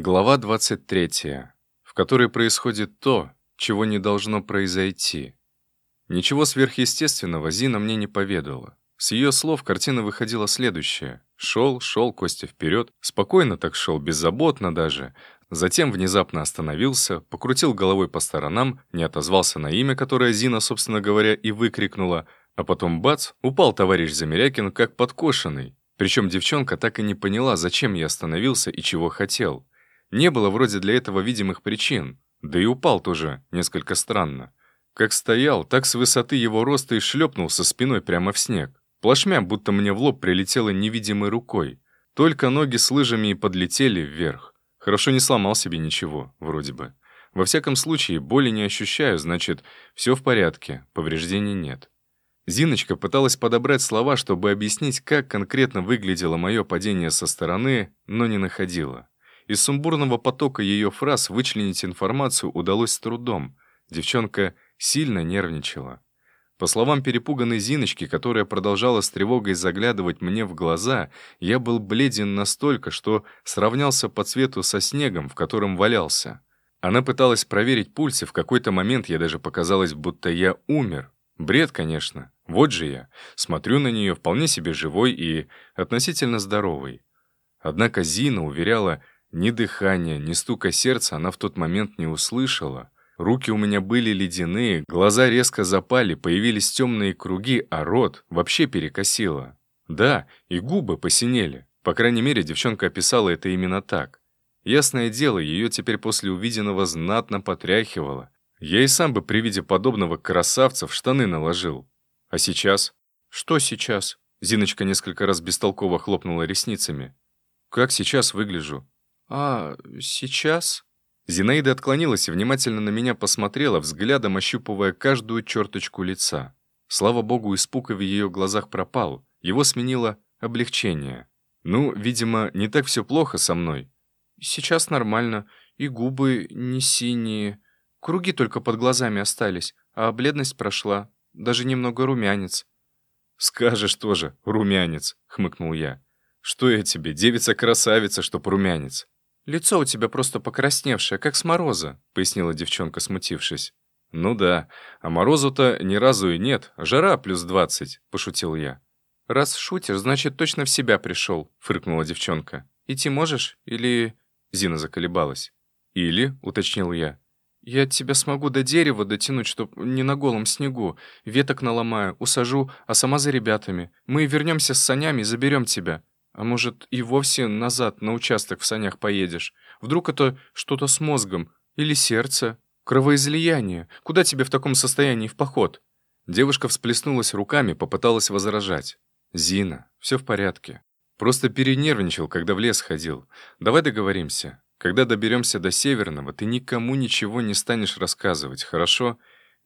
Глава 23, в которой происходит то, чего не должно произойти. Ничего сверхъестественного Зина мне не поведала. С ее слов картина выходила следующая. Шел, шел Костя вперед, спокойно так шел, беззаботно даже. Затем внезапно остановился, покрутил головой по сторонам, не отозвался на имя, которое Зина, собственно говоря, и выкрикнула, а потом бац, упал товарищ Замерякин как подкошенный. Причем девчонка так и не поняла, зачем я остановился и чего хотел. Не было вроде для этого видимых причин, да и упал тоже несколько странно. Как стоял, так с высоты его роста и шлепнулся спиной прямо в снег. Плашмя, будто мне в лоб прилетело невидимой рукой. Только ноги с лыжами и подлетели вверх. Хорошо не сломал себе ничего, вроде бы. Во всяком случае, боли не ощущаю, значит, все в порядке, повреждений нет. Зиночка пыталась подобрать слова, чтобы объяснить, как конкретно выглядело мое падение со стороны, но не находила. Из сумбурного потока ее фраз вычленить информацию удалось с трудом. Девчонка сильно нервничала. По словам перепуганной Зиночки, которая продолжала с тревогой заглядывать мне в глаза, я был бледен настолько, что сравнялся по цвету со снегом, в котором валялся. Она пыталась проверить пульс, и в какой-то момент я даже показалось, будто я умер. Бред, конечно. Вот же я. Смотрю на нее вполне себе живой и относительно здоровый. Однако Зина уверяла, ни дыхания, ни стука сердца она в тот момент не услышала. Руки у меня были ледяные, глаза резко запали, появились темные круги, а рот вообще перекосило. Да, и губы посинели. По крайней мере, девчонка описала это именно так. Ясное дело, ее теперь после увиденного знатно потряхивало. Я и сам бы при виде подобного красавца в штаны наложил. А сейчас? Что сейчас? Зиночка несколько раз бестолково хлопнула ресницами. Как сейчас выгляжу? «А, сейчас?» Зинаида отклонилась и внимательно на меня посмотрела, взглядом ощупывая каждую черточку лица. Слава богу, испуг в ее глазах пропал. Его сменило облегчение. Ну, видимо, не так все плохо со мной. Сейчас нормально. И губы не синие. Круги только под глазами остались, а бледность прошла. Даже немного румянец. «Скажешь тоже, румянец», — хмыкнул я. «Что я тебе, девица-красавица, чтоб румянец?» «Лицо у тебя просто покрасневшее, как с мороза», — пояснила девчонка, смутившись. «Ну да, а морозу-то ни разу и нет, жара плюс двадцать», — пошутил я. «Раз шутишь, значит, точно в себя пришел», — фыркнула девчонка. «Идти можешь? Или...» — Зина заколебалась. «Или», — уточнил я. «Я тебя смогу до дерева дотянуть, чтоб не на голом снегу. Веток наломаю, усажу, а сама за ребятами. Мы вернемся с санями и заберем тебя. А может, и вовсе назад на участок в санях поедешь? Вдруг это что-то с мозгом? Или сердце? Кровоизлияние? Куда тебе в таком состоянии в поход?» Девушка всплеснулась руками, попыталась возражать. «Зина, все в порядке. Просто перенервничал, когда в лес ходил. Давай договоримся. Когда доберемся до Северного, ты никому ничего не станешь рассказывать, хорошо?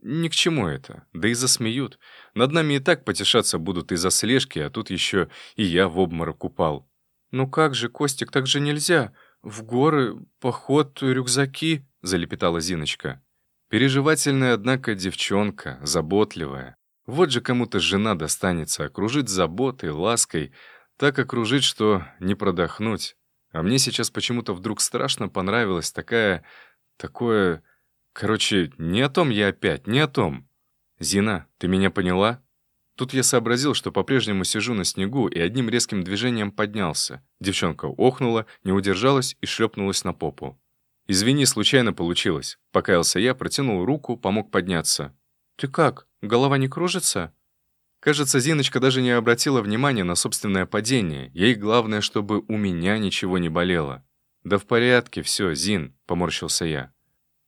Ни к чему это. Да и засмеют. Над нами и так потешаться будут из-за слежки, а тут еще и я в обморок упал. «Ну как же, Костик, так же нельзя. В горы, поход, рюкзаки», — залепетала Зиночка. Переживательная, однако, девчонка, заботливая. Вот же кому-то жена достанется, окружить заботой, лаской, так окружить, что не продохнуть. А мне сейчас почему-то вдруг страшно понравилась такая... такое... Короче, не о том я опять, не о том. Зина, ты меня поняла? Тут я сообразил, что по-прежнему сижу на снегу и одним резким движением поднялся. Девчонка охнула, не удержалась и шлепнулась на попу. «Извини, случайно получилось». Покаялся я, протянул руку, помог подняться. «Ты как? Голова не кружится?» Кажется, Зиночка даже не обратила внимания на собственное падение. Ей главное, чтобы у меня ничего не болело. «Да в порядке, все, Зин», — поморщился я.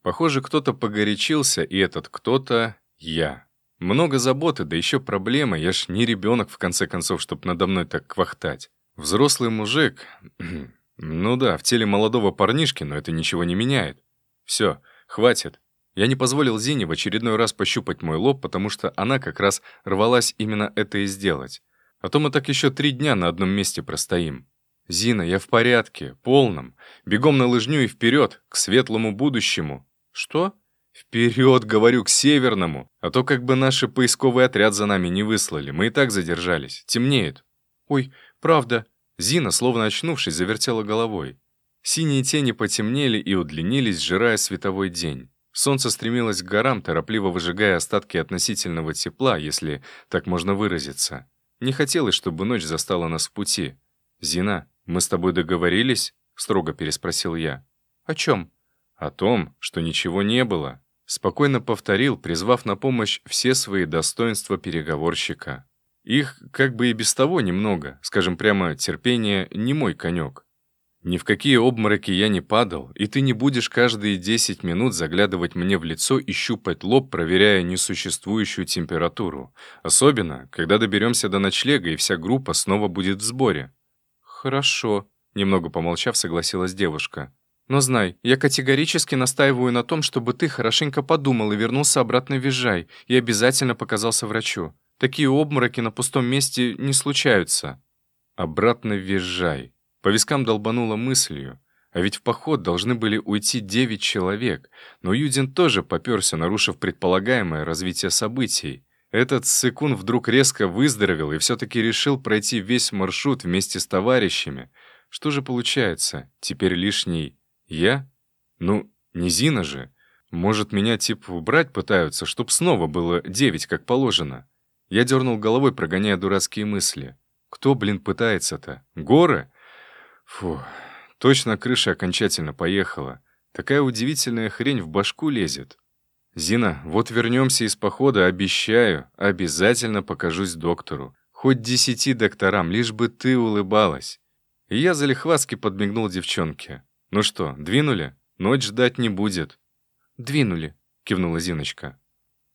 Похоже, кто-то погорячился, и этот кто-то — я. Много заботы, да еще проблемы. Я ж не ребенок, в конце концов, чтоб надо мной так квахтать. Взрослый мужик... ну да, в теле молодого парнишки, но это ничего не меняет. Все, хватит. Я не позволил Зине в очередной раз пощупать мой лоб, потому что она как раз рвалась именно это и сделать. А то мы так еще три дня на одном месте простоим. «Зина, я в порядке, полном. Бегом на лыжню и вперед, к светлому будущему. «Что?» «Вперед, говорю, к северному, а то как бы наш поисковый отряд за нами не выслали, мы и так задержались, темнеет». «Ой, правда». Зина, словно очнувшись, завертела головой. Синие тени потемнели и удлинились, сжирая световой день. Солнце стремилось к горам, торопливо выжигая остатки относительного тепла, если так можно выразиться. Не хотелось, чтобы ночь застала нас в пути. «Зина, мы с тобой договорились?» — строго переспросил я. «О чем?» «О том, что ничего не было», — спокойно повторил, призвав на помощь все свои достоинства переговорщика. Их как бы и без того немного, скажем прямо, терпение не мой конек. Ни в какие обмороки я не падал, и ты не будешь каждые 10 минут заглядывать мне в лицо и щупать лоб, проверяя несуществующую температуру. Особенно, когда доберемся до ночлега, и вся группа снова будет в сборе. «Хорошо», — немного помолчав, согласилась девушка. «Но знай, я категорически настаиваю на том, чтобы ты хорошенько подумал и вернулся обратно в Визжай, и обязательно показался врачу. Такие обмороки на пустом месте не случаются». «Обратно в Визжай», по вискам долбануло мыслью. А ведь в поход должны были уйти девять человек, но Юдин тоже попёрся, нарушив предполагаемое развитие событий. Этот Сыкун вдруг резко выздоровел и все-таки решил пройти весь маршрут вместе с товарищами. Что же получается? Теперь лишний я? Ну, не Зина же. Может, меня типа убрать пытаются, чтоб снова было девять, как положено. Я дернул головой, прогоняя дурацкие мысли. Кто, блин, пытается-то? Горы? Фу, точно крыша окончательно поехала. Такая удивительная хрень в башку лезет. Зина, вот вернемся из похода, обещаю, обязательно покажусь доктору. Хоть десяти докторам, лишь бы ты улыбалась. И я залихватски подмигнул девчонке. Ну что, двинули? Ночь ждать не будет. Двинули, кивнула Зиночка.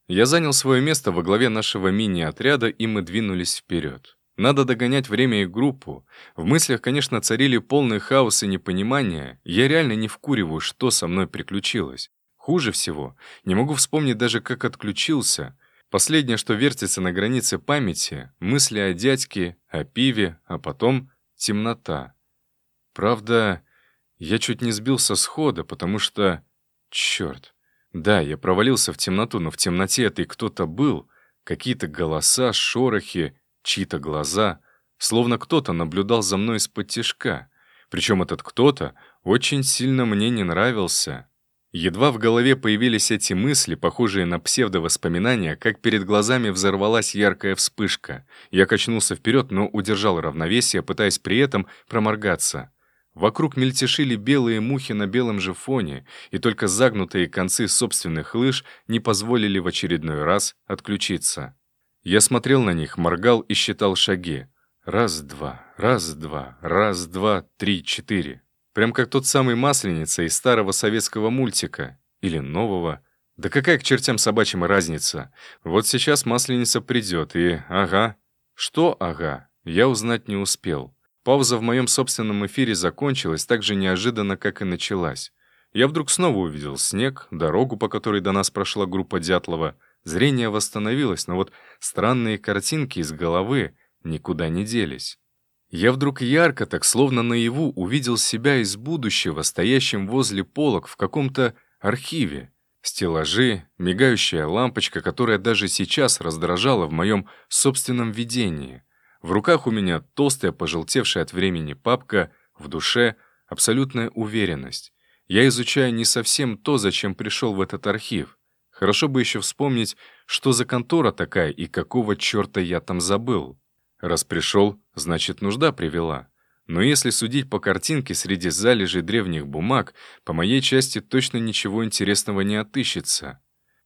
Я занял свое место во главе нашего мини-отряда, и мы двинулись вперед. Надо догонять время и группу. В мыслях, конечно, царили полный хаос и непонимание. Я реально не вкуриваю, что со мной приключилось. Хуже всего, не могу вспомнить даже, как отключился. Последнее, что вертится на границе памяти — мысли о дядьке, о пиве, а потом темнота. Правда, я чуть не сбился с хода, потому что... Черт. Да, я провалился в темноту, но в темноте это и кто-то был. Какие-то голоса, шорохи, чьи-то глаза, словно кто-то наблюдал за мной из-под тишка. Причем этот кто-то очень сильно мне не нравился. Едва в голове появились эти мысли, похожие на псевдовоспоминания, как перед глазами взорвалась яркая вспышка. Я качнулся вперед, но удержал равновесие, пытаясь при этом проморгаться. Вокруг мельтешили белые мухи на белом же фоне, и только загнутые концы собственных лыж не позволили в очередной раз отключиться. Я смотрел на них, моргал и считал шаги. Раз-два, раз-два, раз-два, три, четыре. Прям как тот самый Масленица из старого советского мультика. Или нового. Да какая к чертям собачьим разница? Вот сейчас Масленица придет и... Ага. Что ага? Я узнать не успел. Пауза в моем собственном эфире закончилась так же неожиданно, как и началась. Я вдруг снова увидел снег, дорогу, по которой до нас прошла группа Дятлова — Зрение восстановилось, но вот странные картинки из головы никуда не делись. Я вдруг ярко, так словно наяву, увидел себя из будущего, стоящим возле полок в каком-то архиве. Стеллажи, мигающая лампочка, которая даже сейчас раздражала в моем собственном видении. В руках у меня толстая, пожелтевшая от времени папка, в душе абсолютная уверенность. Я изучаю не совсем то, зачем пришел в этот архив. Хорошо бы еще вспомнить, что за контора такая и какого черта я там забыл. Раз пришел, значит, нужда привела. Но если судить по картинке среди залежей древних бумаг, по моей части точно ничего интересного не отыщется.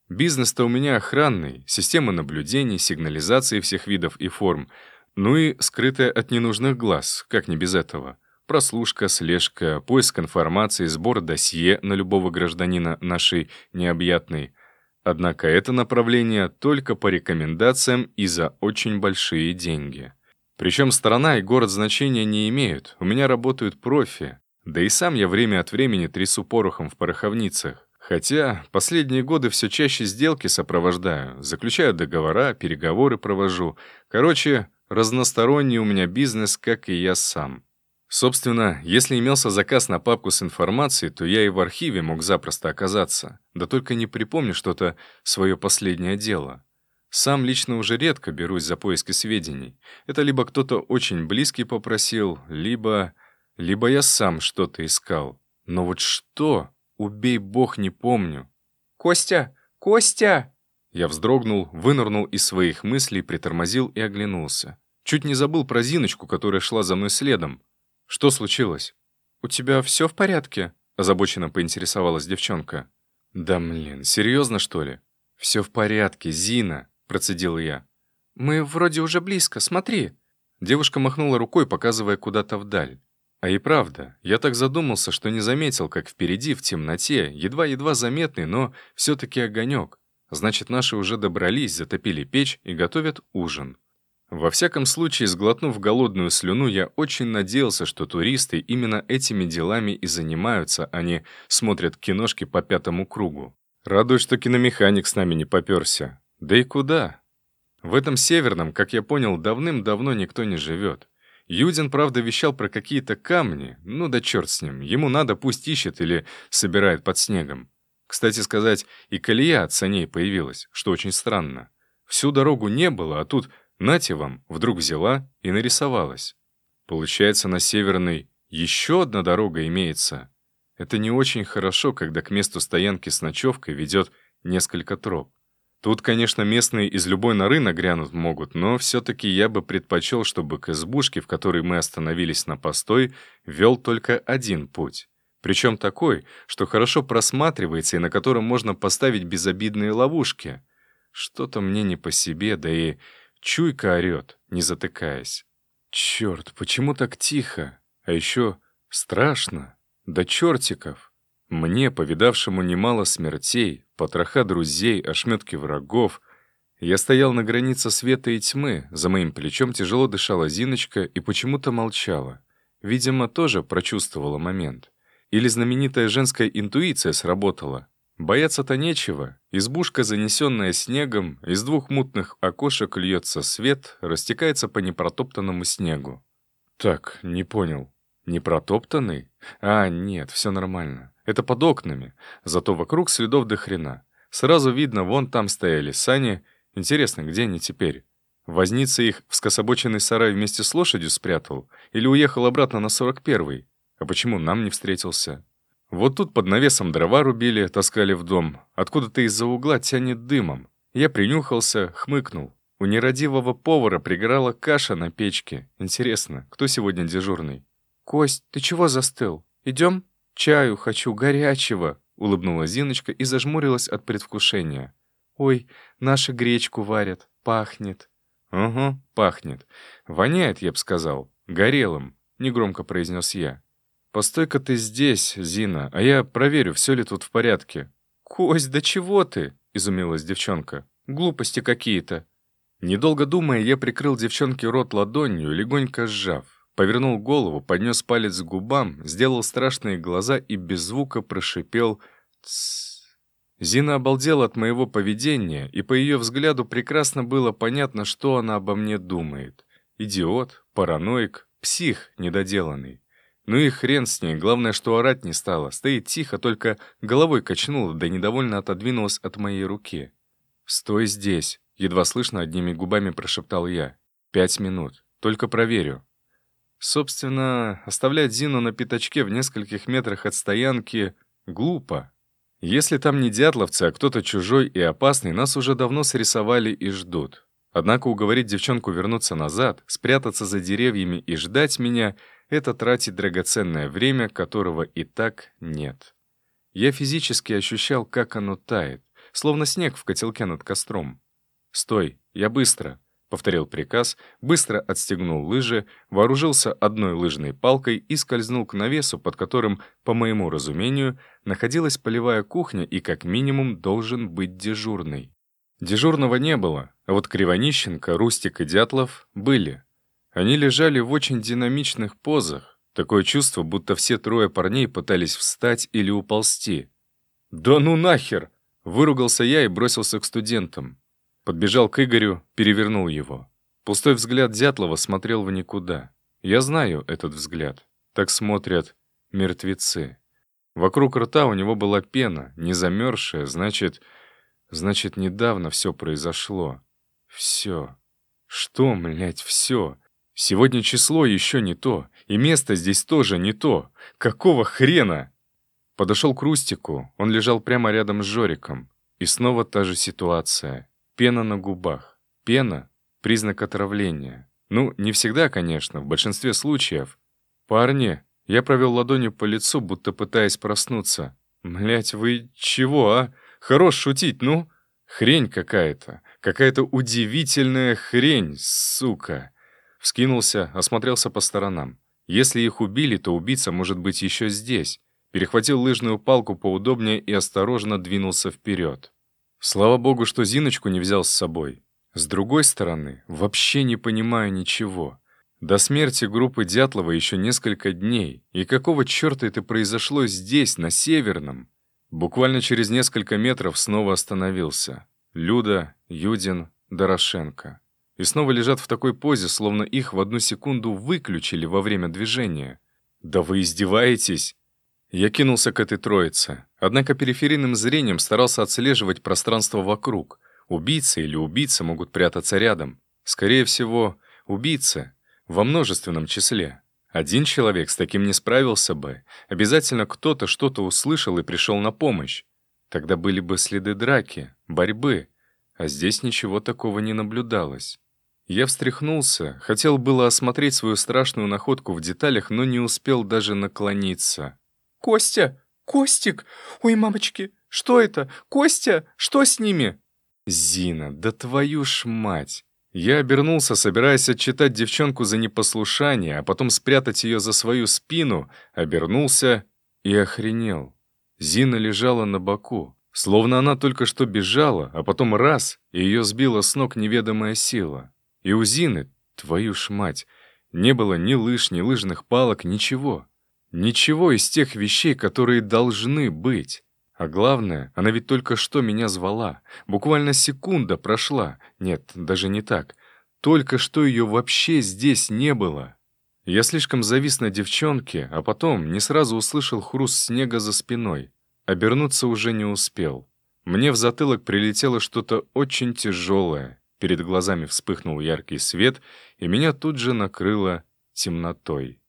Бизнес-то у меня охранный, система наблюдений, сигнализации всех видов и форм, ну и скрытая от ненужных глаз, как не без этого. Прослушка, слежка, поиск информации, сбор досье на любого гражданина нашей необъятной — Однако это направление только по рекомендациям и за очень большие деньги. Причем страна и город значения не имеют, у меня работают профи, да и сам я время от времени трясу порохом в пороховницах. Хотя последние годы все чаще сделки сопровождаю, заключаю договора, переговоры провожу. Короче, разносторонний у меня бизнес, как и я сам. Собственно, если имелся заказ на папку с информацией, то я и в архиве мог запросто оказаться. Да только не припомню что-то свое последнее дело. Сам лично уже редко берусь за поиски сведений. Это либо кто-то очень близкий попросил, либо... либо я сам что-то искал. Но вот что? Убей бог, не помню. «Костя! Костя!» Я вздрогнул, вынырнул из своих мыслей, притормозил и оглянулся. Чуть не забыл про Зиночку, которая шла за мной следом. Что случилось? «У тебя все в порядке?» — озабоченно поинтересовалась девчонка. «Да блин, серьезно, что ли?» «Все в порядке, Зина», — процедил я. «Мы вроде уже близко, смотри». Девушка махнула рукой, показывая куда-то вдаль. А и правда, я так задумался, что не заметил, как впереди, в темноте, едва-едва заметный, но все-таки огонек. Значит, наши уже добрались, затопили печь и готовят ужин. Во всяком случае, сглотнув голодную слюну, я очень надеялся, что туристы именно этими делами и занимаются, а не смотрят киношки по пятому кругу. Радует, что киномеханик с нами не попёрся. Да и куда? В этом северном, как я понял, давным-давно никто не живет. Юдин, правда, вещал про какие-то камни. Ну да черт с ним. Ему надо, пусть ищет или собирает под снегом. Кстати сказать, и колея от саней появилась, что очень странно. Всю дорогу не было, а тут, нате вам, вдруг взяла и нарисовалась. Получается, на Северной еще одна дорога имеется. Это не очень хорошо, когда к месту стоянки с ночевкой ведет несколько троп. Тут, конечно, местные из любой норы нагрянут могут, но все-таки я бы предпочел, чтобы к избушке, в которой мы остановились на постой, вел только один путь. Причем такой, что хорошо просматривается и на котором можно поставить безобидные ловушки. Что-то мне не по себе, да и чуйка орёт, не затыкаясь. Черт, почему так тихо? А еще страшно. Да чертиков. Мне, повидавшему немало смертей, потроха друзей, ошметки врагов, я стоял на границе света и тьмы, за моим плечом тяжело дышала Зиночка и почему-то молчала. Видимо, тоже прочувствовала момент. Или знаменитая женская интуиция сработала. Бояться-то нечего. Избушка, занесенная снегом, из двух мутных окошек льется свет, растекается по непротоптанному снегу. Так, не понял. Непротоптанный? А, нет, все нормально. Это под окнами, зато вокруг следов до хрена. Сразу видно, вон там стояли сани. Интересно, где они теперь? Возница их в скособоченный сарай вместе с лошадью спрятал? Или уехал обратно на 41-й? А почему нам не встретился? Вот тут под навесом дрова рубили, таскали в дом. Откуда-то из-за угла тянет дымом. Я принюхался, хмыкнул. У нерадивого повара пригорала каша на печке. Интересно, кто сегодня дежурный? «Кость, ты чего застыл? Идем?» «Чаю хочу, горячего!» — улыбнулась Зиночка и зажмурилась от предвкушения. «Ой, наша гречку варят, пахнет». «Угу, пахнет. Воняет, я б сказал. Горелым», — негромко произнес я. «Постой-ка ты здесь, Зина, а я проверю, все ли тут в порядке». «Кость, да чего ты?» — изумилась девчонка. «Глупости какие-то». Недолго думая, я прикрыл девчонке рот ладонью, легонько сжав. Повернул голову, поднес палец к губам, сделал страшные глаза и без звука прошипел «Тссс». Зина обалдела от моего поведения, и по ее взгляду прекрасно было понятно, что она обо мне думает. Идиот, параноик, псих недоделанный. Ну и хрен с ней, главное, что орать не стала. Стоит тихо, только головой качнула, да недовольно отодвинулась от моей руки. «Стой здесь», — едва слышно одними губами прошептал я. «Пять минут. Только проверю». Собственно, оставлять Зину на пятачке в нескольких метрах от стоянки глупо. Если там не дятловцы, а кто-то чужой и опасный, нас уже давно срисовали и ждут. Однако уговорить девчонку вернуться назад, спрятаться за деревьями и ждать меня — это тратить драгоценное время, которого и так нет. Я физически ощущал, как оно тает, словно снег в котелке над костром. «Стой, я быстро!» повторил приказ, быстро отстегнул лыжи, вооружился одной лыжной палкой и скользнул к навесу, под которым, по моему разумению, находилась полевая кухня и как минимум должен быть дежурный. Дежурного не было, а вот Кривонищенко, Рустик и Дятлов были. Они лежали в очень динамичных позах. Такое чувство, будто все трое парней пытались встать или уползти. «Да ну нахер!» — выругался я и бросился к студентам. Подбежал к Игорю, перевернул его. Пустой взгляд Дятлова смотрел в никуда. Я знаю этот взгляд. Так смотрят мертвецы. Вокруг рта у него была пена, не замерзшая, значит... Значит, недавно все произошло. Все. Что, млядь, все? Сегодня число еще не то, и место здесь тоже не то. Какого хрена? Подошел к Рустику, он лежал прямо рядом с Жориком. И снова та же ситуация. Пена на губах. Пена — признак отравления. Ну, не всегда, конечно, в большинстве случаев. «Парни!» Я провел ладонью по лицу, будто пытаясь проснуться. «Млять, вы чего, а? Хорош шутить, ну? Хрень какая-то. Какая-то удивительная хрень, сука!» Вскинулся, осмотрелся по сторонам. Если их убили, то убийца может быть еще здесь. Перехватил лыжную палку поудобнее и осторожно двинулся вперед. Слава богу, что Зиночку не взял с собой. С другой стороны, вообще не понимаю ничего. До смерти группы Дятлова еще несколько дней, и какого черта это произошло здесь, на Северном? Буквально через несколько метров снова остановился. Люда, Юдин, Дорошенко и снова лежат в такой позе, словно их в одну секунду выключили во время движения. «Да вы издеваетесь!» Я кинулся к этой троице, однако периферийным зрением старался отслеживать пространство вокруг. Убийца или убийца могут прятаться рядом. Скорее всего, убийца во множественном числе. Один человек с таким не справился бы. Обязательно кто-то что-то услышал и пришел на помощь. Тогда были бы следы драки, борьбы. А здесь ничего такого не наблюдалось. Я встряхнулся, хотел было осмотреть свою страшную находку в деталях, но не успел даже наклониться. «Костя! Костик! Ой, мамочки! Что это? Костя! Что с ними?» «Зина, да твою ж мать!» Я обернулся, собираясь отчитать девчонку за непослушание, а потом спрятать ее за свою спину, обернулся и охренел. Зина лежала на боку, словно она только что бежала, а потом раз, и ее сбила с ног неведомая сила. И у Зины, твою ж мать, не было ни лыж, ни лыжных палок, ничего. Ничего из тех вещей, которые должны быть. А главное, она ведь только что меня звала. Буквально секунда прошла. Нет, даже не так. Только что ее вообще здесь не было. Я слишком завис на девчонке, а потом не сразу услышал хруст снега за спиной. Обернуться уже не успел. Мне в затылок прилетело что-то очень тяжелое. Перед глазами вспыхнул яркий свет, и меня тут же накрыло темнотой.